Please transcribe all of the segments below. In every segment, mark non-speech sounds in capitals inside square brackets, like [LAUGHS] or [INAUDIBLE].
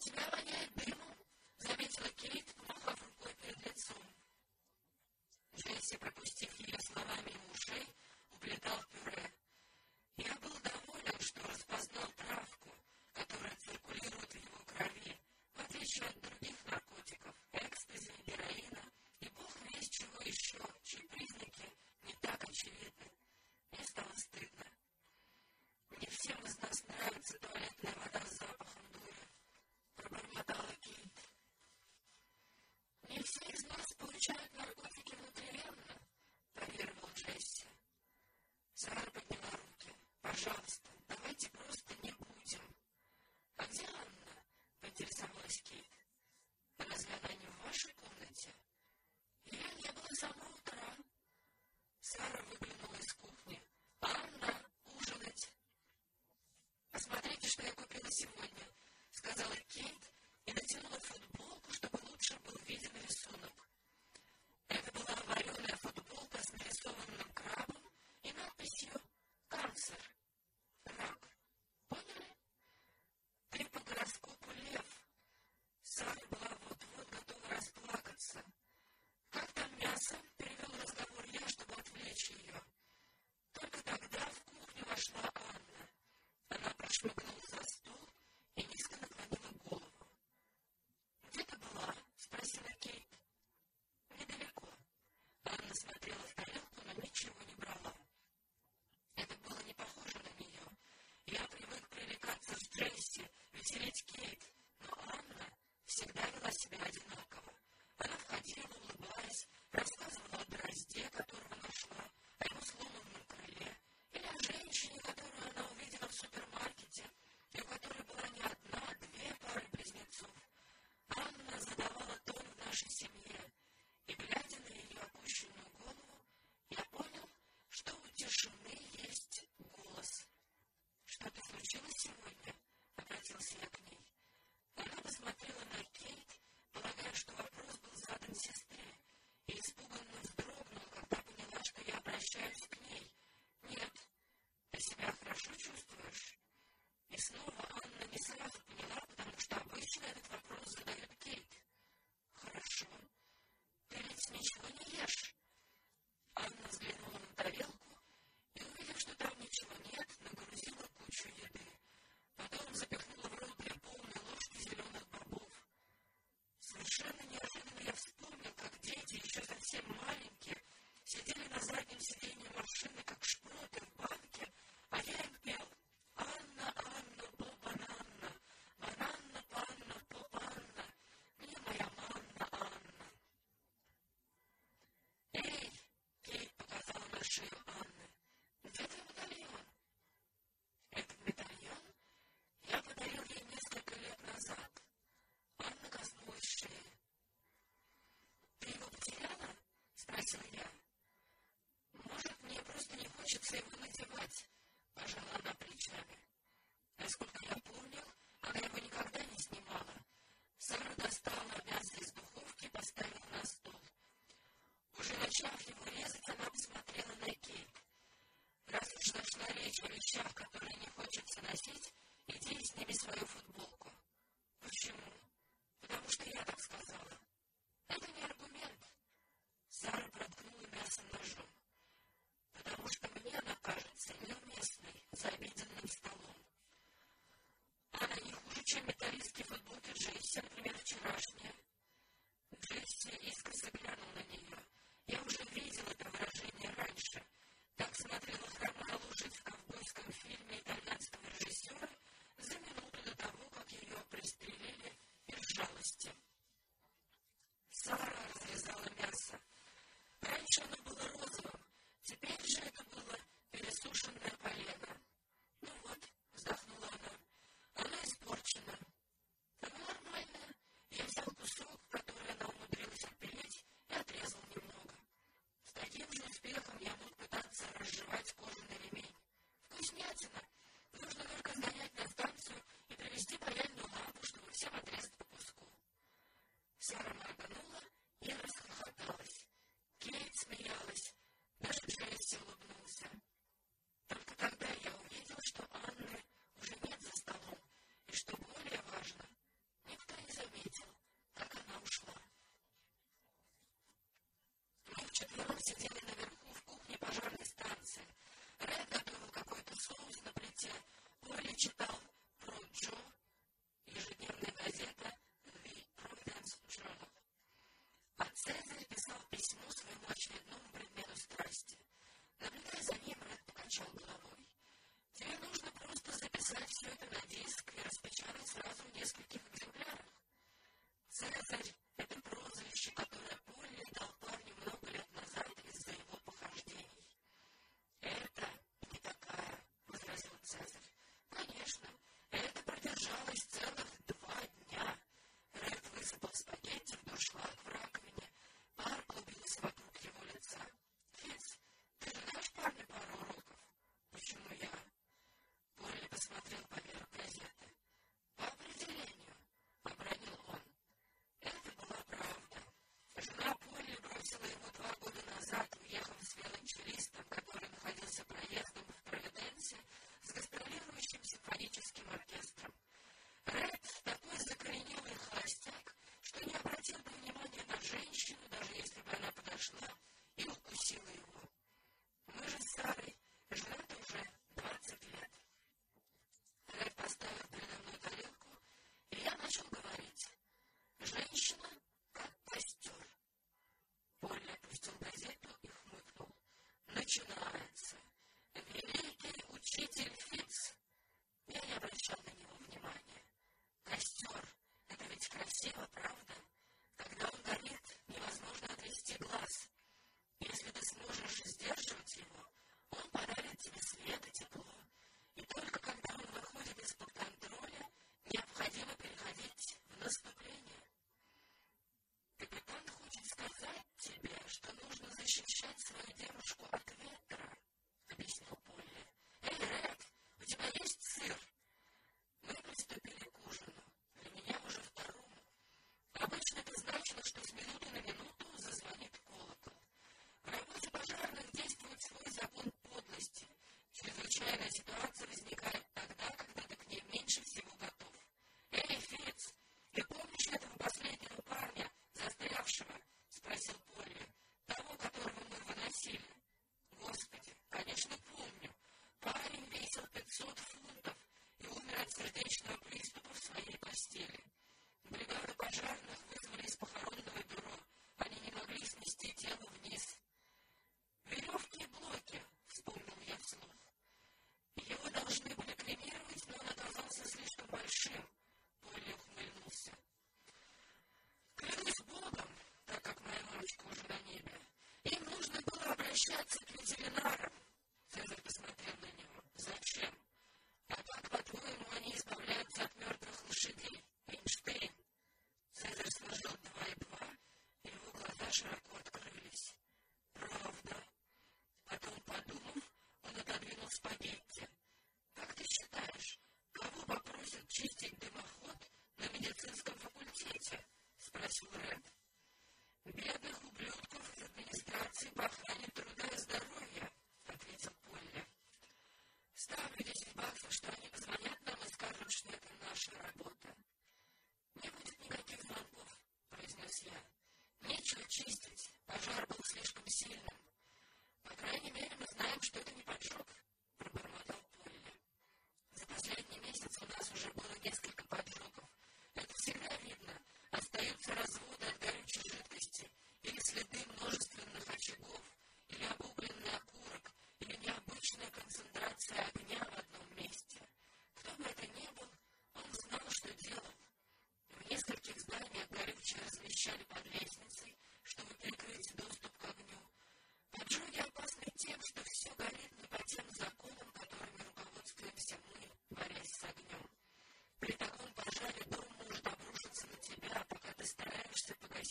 It's [LAUGHS] never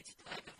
digital